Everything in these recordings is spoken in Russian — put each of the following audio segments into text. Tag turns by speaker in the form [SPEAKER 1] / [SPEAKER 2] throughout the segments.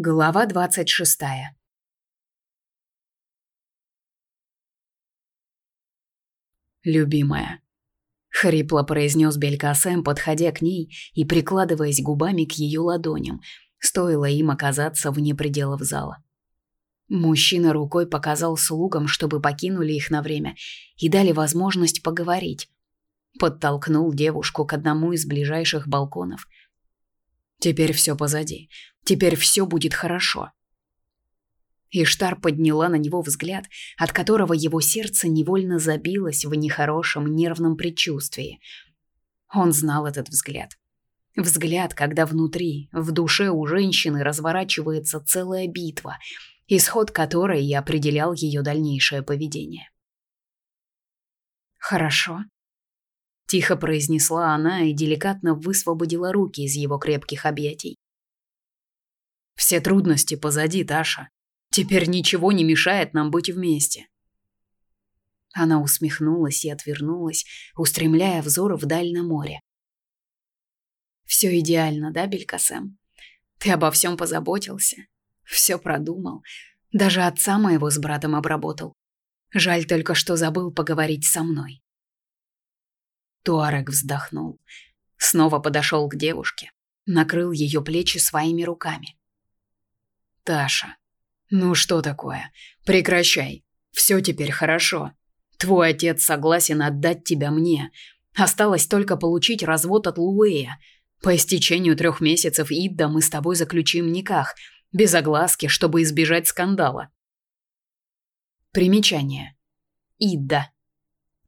[SPEAKER 1] Глава двадцать шестая. «Любимая», — хрипло произнес Белькасем, подходя к ней и прикладываясь губами к ее ладоням, стоило им оказаться вне пределов зала. Мужчина рукой показал слугам, чтобы покинули их на время и дали возможность поговорить. Подтолкнул девушку к одному из ближайших балконов. «Теперь все позади. Теперь все будет хорошо». Иштар подняла на него взгляд, от которого его сердце невольно забилось в нехорошем нервном предчувствии. Он знал этот взгляд. Взгляд, когда внутри, в душе у женщины разворачивается целая битва, исход которой и определял ее дальнейшее поведение. «Хорошо», — тихо произнесла она и деликатно высвободила руки из его крепких объятий. «Все трудности позади, Таша. Теперь ничего не мешает нам быть вместе. Она усмехнулась и отвернулась, устремляя взор вдаль на море. Все идеально, да, Белькасем? Ты обо всем позаботился, все продумал, даже отца моего с братом обработал. Жаль только, что забыл поговорить со мной. Туарек вздохнул, снова подошел к девушке, накрыл ее плечи своими руками. Таша, ну что такое? Прекращай. Все теперь хорошо. Твой отец согласен отдать тебя мне. Осталось только получить развод от Луэя. По истечению трех месяцев Идда мы с тобой заключим никах, без огласки, чтобы избежать скандала. Примечание. Идда.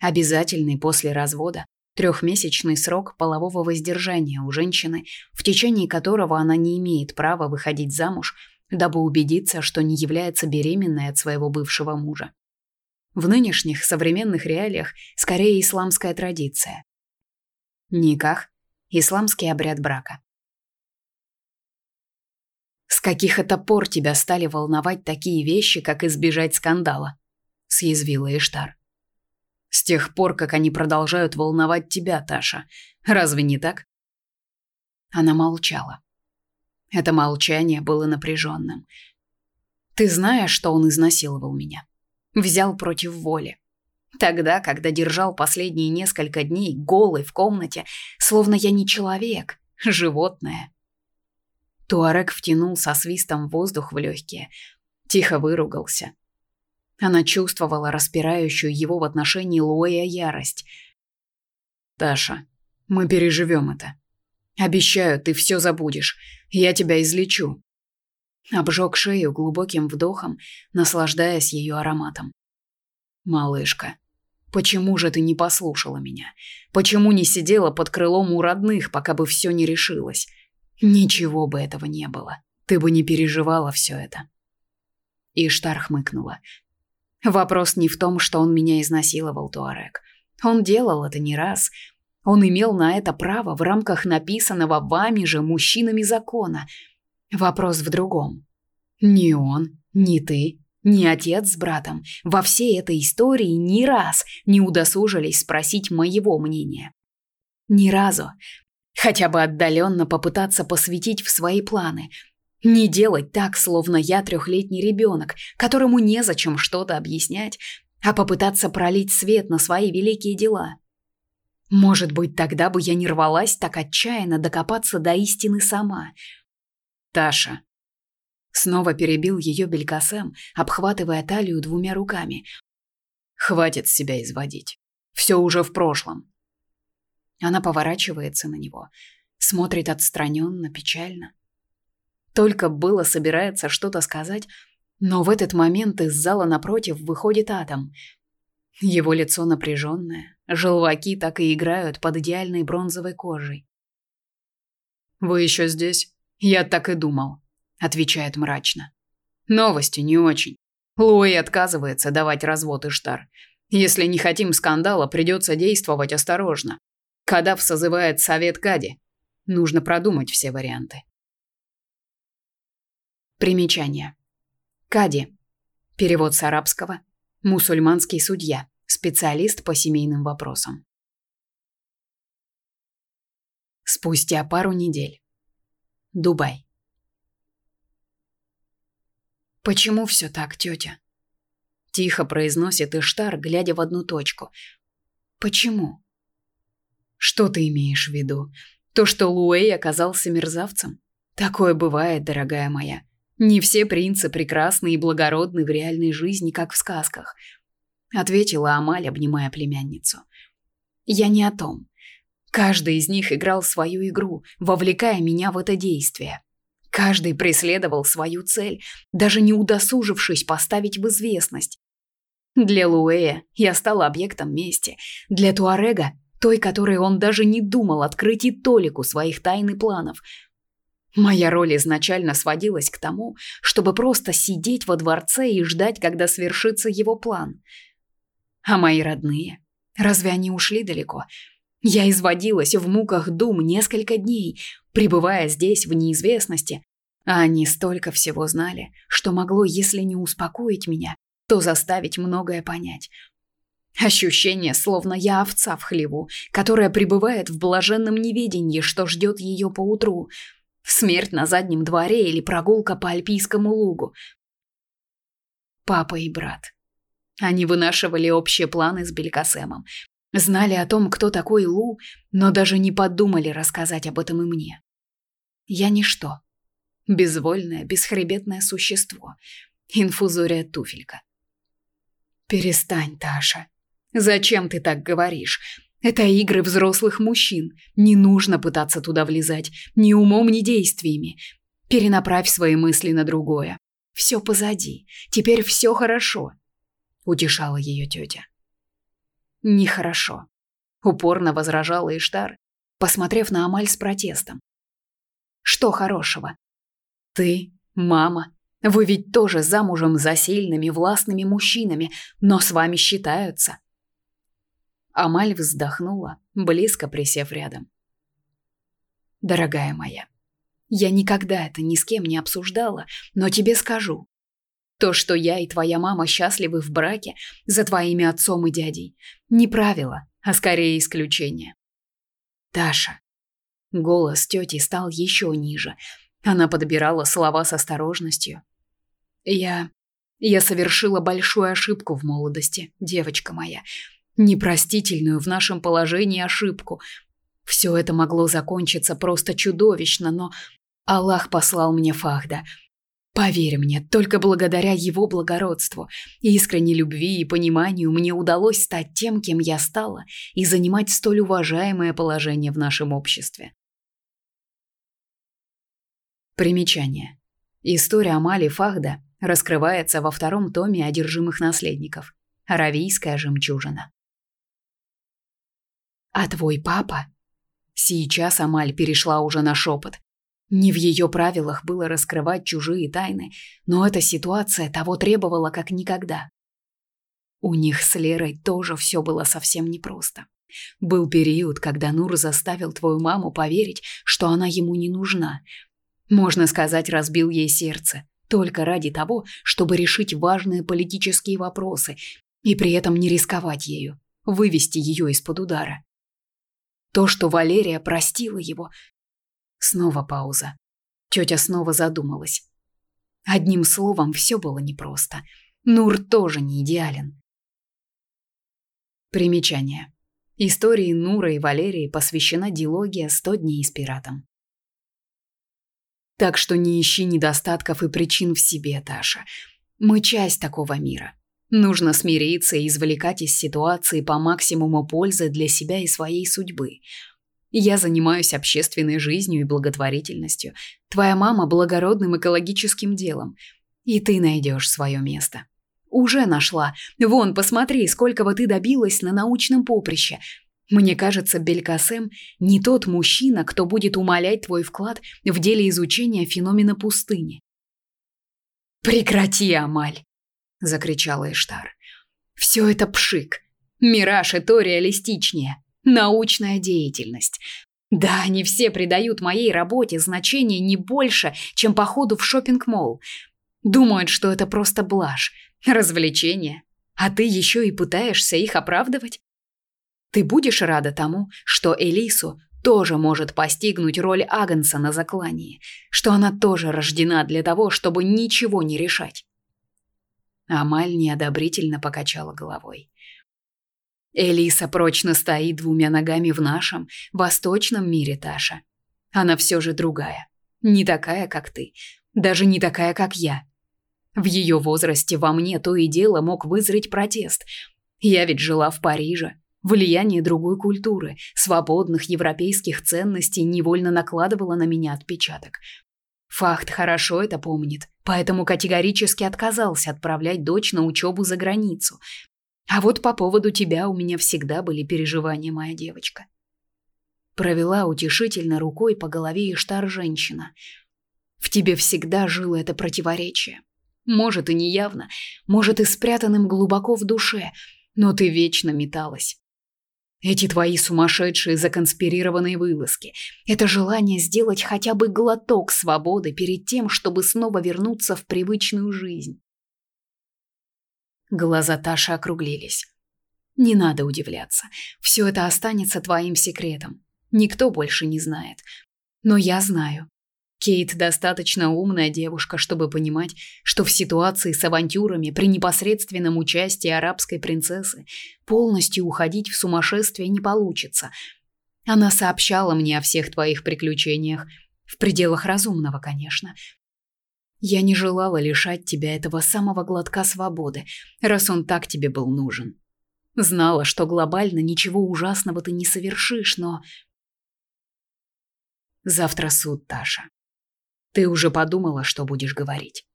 [SPEAKER 1] Обязательный после развода трехмесячный срок полового воздержания у женщины, в течение которого она не имеет права выходить замуж дабы убедиться, что не является беременной от своего бывшего мужа. В нынешних современных реалиях скорее исламская традиция. Никах – исламский обряд брака. «С каких это пор тебя стали волновать такие вещи, как избежать скандала?» – съязвила Иштар. «С тех пор, как они продолжают волновать тебя, Таша. Разве не так?» Она молчала. Это молчание было напряженным. Ты знаешь, что он изнасиловал меня? Взял против воли. Тогда, когда держал последние несколько дней голый в комнате, словно я не человек, животное. Туарек втянул со свистом воздух в легкие, тихо выругался. Она чувствовала распирающую его в отношении Луэя ярость. «Таша, мы переживем это. Обещаю, ты все забудешь. Я тебя излечу. Обжег шею глубоким вдохом, наслаждаясь ее ароматом. Малышка, почему же ты не послушала меня? Почему не сидела под крылом у родных, пока бы все не решилось? Ничего бы этого не было. Ты бы не переживала все это. Иштар хмыкнула. Вопрос не в том, что он меня изнасиловал, Туарек. Он делал это не раз, он имел на это право в рамках написанного вами же мужчинами закона. Вопрос в другом. Ни он, ни ты, ни отец с братом во всей этой истории ни раз не удосужились спросить моего мнения. Ни разу. Хотя бы отдаленно попытаться посвятить в свои планы. Не делать так, словно я трехлетний ребенок, которому незачем что-то объяснять, а попытаться пролить свет на свои великие дела. Может быть, тогда бы я не рвалась так отчаянно докопаться до истины сама. Таша. Снова перебил ее Белькасем, обхватывая талию двумя руками. Хватит себя изводить. Все уже в прошлом. Она поворачивается на него, смотрит отстраненно, печально. Только было собирается что-то сказать, но в этот момент из зала напротив выходит Адам – его лицо напряженное, желваки так и играют под идеальной бронзовой кожей. «Вы еще здесь? Я так и думал», — отвечает мрачно. «Новости не очень. Луи отказывается давать развод Иштар. Если не хотим скандала, придется действовать осторожно. Кадав созывает совет Кади. Нужно продумать все варианты». Примечание. Кади. Перевод с арабского Мусульманский судья, специалист по семейным вопросам. Спустя пару недель. Дубай. Почему все так, тетя? Тихо произносит Иштар, глядя в одну точку. Почему? Что ты имеешь в виду? То, что Луэй оказался мерзавцем? Такое бывает, дорогая моя. Не все принцы прекрасны и благородны в реальной жизни, как в сказках, ответила Амаль, обнимая племянницу. Я не о том. Каждый из них играл свою игру, вовлекая меня в это действие. Каждый преследовал свою цель, даже не удосужившись поставить в известность. Для Луэя я стала объектом мести, для Туарега той, которой он даже не думал открыть и толику своих тайн и планов. Моя роль изначально сводилась к тому, чтобы просто сидеть во дворце и ждать, когда свершится его план. А мои родные, разве они ушли далеко? Я изводилась в муках дум несколько дней, пребывая здесь в неизвестности, а они столько всего знали, что могло, если не успокоить меня, то заставить многое понять. Ощущение, словно я овца в хлеву, которая пребывает в блаженном неведении, что ждет ее поутру. Смерть на заднем дворе или прогулка по альпийскому лугу. Папа и брат. Они вынашивали общие планы с Белькасемом. Знали о том, кто такой Лу, но даже не подумали рассказать об этом и мне. Я ничто. Безвольное, бесхребетное существо. Инфузория туфелька. «Перестань, Таша», Зачем ты так говоришь? Это игры взрослых мужчин. Не нужно пытаться туда влезать ни умом, ни действиями. Перенаправь свои мысли на другое. Все позади. Теперь все хорошо, утешала ее тетя. Нехорошо, упорно возражала Иштар, посмотрев на Амаль с протестом. Что хорошего? Ты, мама, вы ведь тоже замужем за сильными, властными мужчинами, но с вами считаются. Амаль вздохнула, близко присев рядом. Дорогая моя, я никогда это ни с кем не обсуждала, но тебе скажу. То, что я и твоя мама счастливы в браке за твоими отцом и дядей, не правило, а скорее исключение. Таша. Голос тети стал еще ниже. Она подбирала слова с осторожностью. Я я совершила большую ошибку в молодости, девочка моя непростительную в нашем положении ошибку. Все это могло закончиться просто чудовищно, но Аллах послал мне Фахда. Поверь мне, только благодаря его благородству, искренней любви и пониманию мне удалось стать тем, кем я стала, и занимать столь уважаемое положение в нашем обществе. Примечание. История Амали Фахда раскрывается во втором томе одержимых наследников. Аравийская жемчужина. А твой папа? Сейчас Амаль перешла уже на шепот. Не в ее правилах было раскрывать чужие тайны, но эта ситуация того требовала как никогда. У них с Лерой тоже все было совсем непросто. Был период, когда Нур заставил твою маму поверить, что она ему не нужна. Можно сказать, разбил ей сердце, только ради того, чтобы решить важные политические вопросы и при этом не рисковать ею, вывести ее из-под удара. То, что Валерия простила его. Снова пауза. Тетя снова задумалась. Одним словом, все было непросто. Нур тоже не идеален. Примечание. Истории Нура и Валерии посвящена дилогия «100 дней с пиратом». Так что не ищи недостатков и причин в себе, Таша. Мы часть такого мира. Нужно смириться и извлекать из ситуации по максимуму пользы для себя и своей судьбы. Я занимаюсь общественной жизнью и благотворительностью. Твоя мама благородным экологическим делом. И ты найдешь свое место. Уже нашла. Вон, посмотри, сколько вот ты добилась на научном поприще. Мне кажется, Белькасем не тот мужчина, кто будет умалять твой вклад в деле изучения феномена пустыни. Прекрати, Амаль закричала Эштар. Все это пшик. Мираж и то реалистичнее. Научная деятельность. Да, они все придают моей работе значение не больше, чем походу в шопинг-молл. Думают, что это просто блажь, развлечение. А ты еще и пытаешься их оправдывать? Ты будешь рада тому, что Элису тоже может постигнуть роль Агнца на заклании, что она тоже рождена для того, чтобы ничего не решать Амаль неодобрительно покачала головой. Элиса прочно стоит двумя ногами в нашем, восточном мире, Таша. Она все же другая. Не такая, как ты. Даже не такая, как я. В ее возрасте во мне то и дело мог вызреть протест. Я ведь жила в Париже. Влияние другой культуры, свободных европейских ценностей невольно накладывало на меня отпечаток. Фахт хорошо это помнит, поэтому категорически отказался отправлять дочь на учебу за границу. А вот по поводу тебя у меня всегда были переживания, моя девочка. Провела утешительно рукой по голове Иштар женщина. В тебе всегда жило это противоречие. Может, и не явно, может, и спрятанным глубоко в душе, но ты вечно металась. Эти твои сумасшедшие законспирированные вылазки, это желание сделать хотя бы глоток свободы перед тем, чтобы снова вернуться в привычную жизнь. Глаза Таши округлились. Не надо удивляться. Все это останется твоим секретом. Никто больше не знает. Но я знаю. Кейт достаточно умная девушка, чтобы понимать, что в ситуации с авантюрами при непосредственном участии арабской принцессы полностью уходить в сумасшествие не получится. Она сообщала мне о всех твоих приключениях, в пределах разумного, конечно. Я не желала лишать тебя этого самого глотка свободы, раз он так тебе был нужен. Знала, что глобально ничего ужасного ты не совершишь, но Завтра суд, Таша. Ты уже подумала, что будешь говорить?»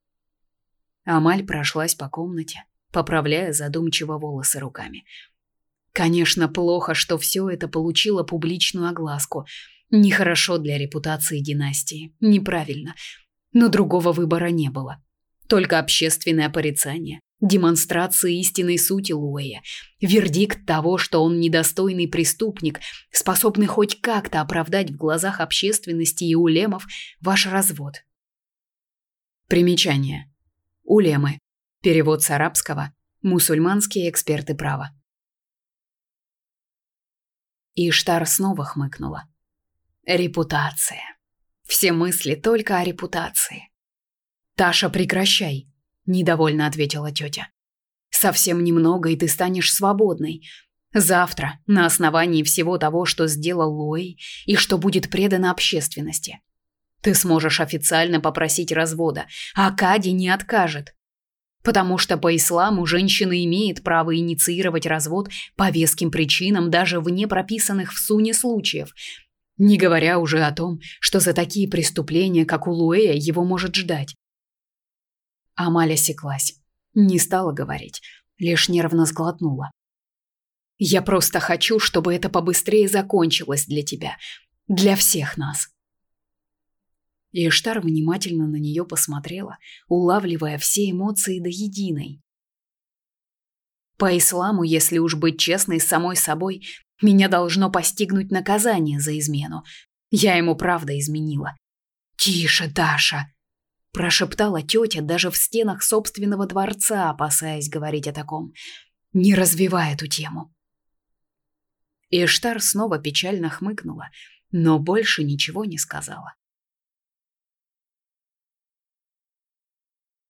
[SPEAKER 1] Амаль прошлась по комнате, поправляя задумчиво волосы руками. Конечно, плохо, что все это получило публичную огласку. Нехорошо для репутации династии, неправильно. Но другого выбора не было. Только общественное порицание, демонстрация истинной сути Луэя, вердикт того, что он недостойный преступник, способный хоть как-то оправдать в глазах общественности и улемов ваш развод. Примечание. Улемы. Перевод с арабского. Мусульманские эксперты права. Иштар снова хмыкнула. Репутация. Все мысли только о репутации. Таша, прекращай, недовольно ответила тетя. Совсем немного, и ты станешь свободной. Завтра, на основании всего того, что сделал Луэй и что будет предано общественности, ты сможешь официально попросить развода, а Кади не откажет. Потому что по исламу женщина имеет право инициировать развод по веским причинам даже вне прописанных в суне случаев, не говоря уже о том, что за такие преступления, как у Луэя, его может ждать. Амаля секлась. Не стала говорить, лишь нервно сглотнула. Я просто хочу, чтобы это побыстрее закончилось для тебя, для всех нас. Иштар внимательно на нее посмотрела, улавливая все эмоции до единой. По исламу, если уж быть честной с самой собой, меня должно постигнуть наказание за измену. Я ему правда изменила. Тише, Даша, прошептала тетя даже в стенах собственного дворца, опасаясь говорить о таком. Не развивай эту тему. Иштар снова печально хмыкнула, но больше ничего не сказала.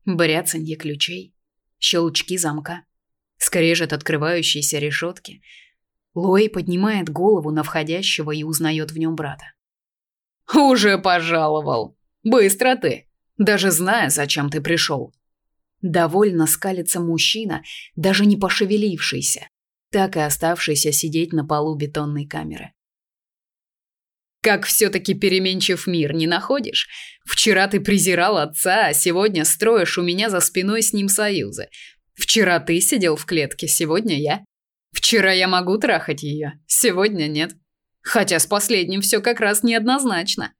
[SPEAKER 1] Бряцанье ключей, щелчки замка, скрежет открывающейся решетки. Луэй поднимает голову на входящего и узнает в нем брата. «Уже пожаловал! Быстро ты!» даже зная, зачем ты пришел. Довольно скалится мужчина, даже не пошевелившийся, так и оставшийся сидеть на полу бетонной камеры. Как все-таки переменчив мир, не находишь? Вчера ты презирал отца, а сегодня строишь у меня за спиной с ним союзы. Вчера ты сидел в клетке, сегодня я. Вчера я могу трахать ее, сегодня нет. Хотя с последним все как раз неоднозначно.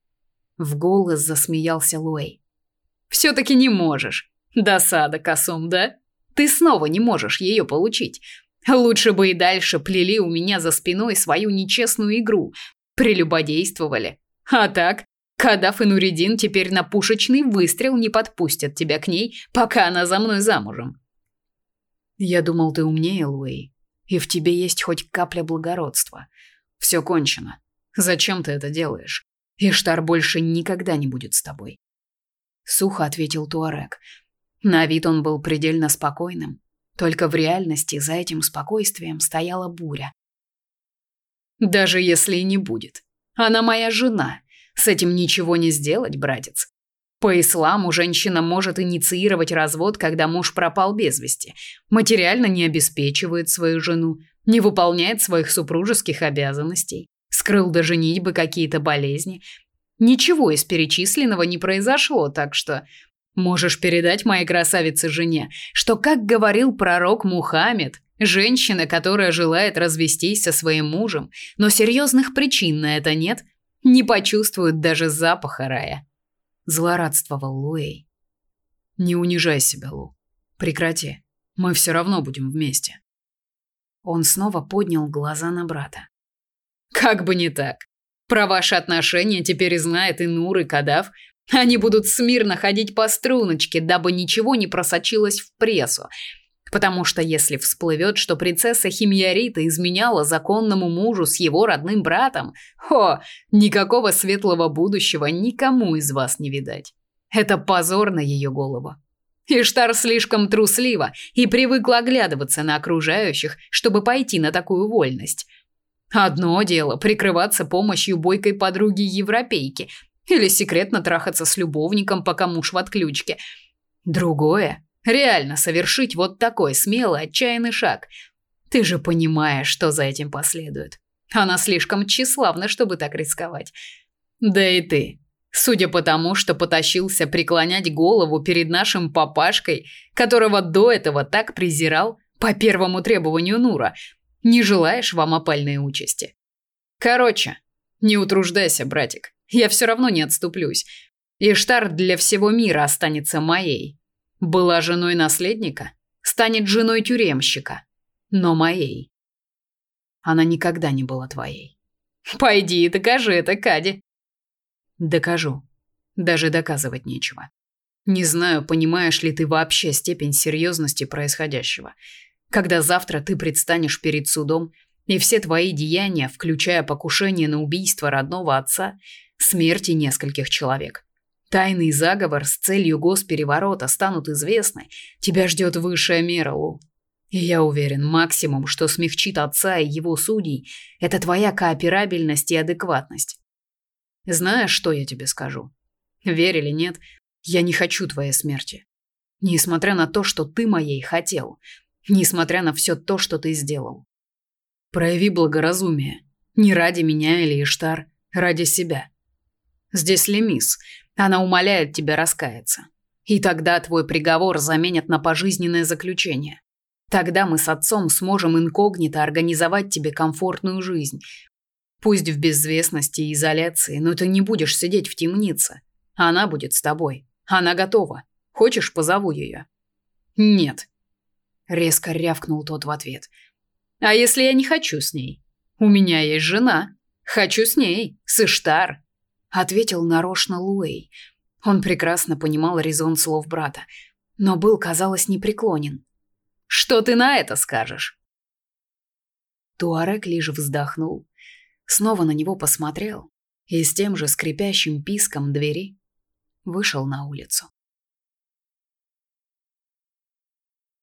[SPEAKER 1] В голос засмеялся Луэй. Все-таки не можешь. Досада, Касум, да? Ты снова не можешь ее получить. Лучше бы и дальше плели у меня за спиной свою нечестную игру. Прелюбодействовали. А так, Кадаф и Нуридин теперь на пушечный выстрел не подпустят тебя к ней, пока она за мной замужем. Я думал, ты умнее, Луэй, и в тебе есть хоть капля благородства. Все кончено. Зачем ты это делаешь? Иштар больше никогда не будет с тобой сухо ответил Туарек. На вид он был предельно спокойным, только в реальности за этим спокойствием стояла буря. Даже если и не будет. Она моя жена. С этим ничего не сделать, братец. По исламу женщина может инициировать развод, когда муж пропал без вести, материально не обеспечивает свою жену, не выполняет своих супружеских обязанностей, скрыл до женитьбы какие-то болезни. Ничего из перечисленного не произошло, так что можешь передать моей красавице жене, что, как говорил пророк Мухаммед, женщина, которая желает развестись со своим мужем, но серьезных причин на это нет, не почувствует даже запаха рая. Злорадствовал Луэй. Не унижай себя, Лу. Прекрати. Мы все равно будем вместе. Он снова поднял глаза на брата. Как бы не так. Про ваши отношения теперь знает и Нур, и Кадав. Они будут смирно ходить по струночке, дабы ничего не просочилось в прессу. Потому что если всплывет, что принцесса Химьярита изменяла законному мужу с его родным братом, о, никакого светлого будущего никому из вас не видать. Это позор на ее голову. Иштар слишком труслива и привыкла оглядываться на окружающих, чтобы пойти на такую вольность. Одно дело прикрываться помощью бойкой подруги-европейки или секретно трахаться с любовником, пока муж в отключке. Другое реально совершить вот такой смелый, отчаянный шаг. Ты же понимаешь, что за этим последует. Она слишком тщеславна, чтобы так рисковать. Да и ты, Судя по тому, что потащился преклонять голову перед нашим папашкой, которого до этого так презирал по первому требованию Нура, не желаешь вам опальной участи. Короче, не утруждайся, братик. Я все равно не отступлюсь. Иштар для всего мира останется моей. Была женой наследника, станет женой тюремщика, но моей. Она никогда не была твоей. Пойди и докажи это, Кади. Докажу. Даже доказывать нечего. Не знаю, понимаешь ли ты вообще степень серьезности происходящего. Когда завтра ты предстанешь перед судом, и все твои деяния, включая покушение на убийство родного отца, смерти нескольких человек, тайный заговор с целью госпереворота станут известны, тебя ждет высшая мера, Лу. И я уверен, максимум, что смягчит отца и его судей, это твоя кооперабельность и адекватность. Знаешь, что я тебе скажу? Верь или нет, я не хочу твоей смерти. Несмотря на то, что ты моей хотел, несмотря на все то, что ты сделал. Прояви благоразумие. Не ради меня или Иштар, ради себя. Здесь Лемис. Она умоляет тебя раскаяться. И тогда твой приговор заменят на пожизненное заключение. Тогда мы с отцом сможем инкогнито организовать тебе комфортную жизнь, Пусть в безвестности и изоляции, но ты не будешь сидеть в темнице. Она будет с тобой. Она готова. Хочешь, позову ее?» «Нет», — резко рявкнул тот в ответ. «А если я не хочу с ней? У меня есть жена. Хочу с ней, с Иштар», — ответил нарочно Луэй. Он прекрасно понимал резон слов брата, но был, казалось, непреклонен. «Что ты на это скажешь?» Туарек лишь вздохнул снова на него посмотрел и с тем же скрипящим писком двери вышел на улицу.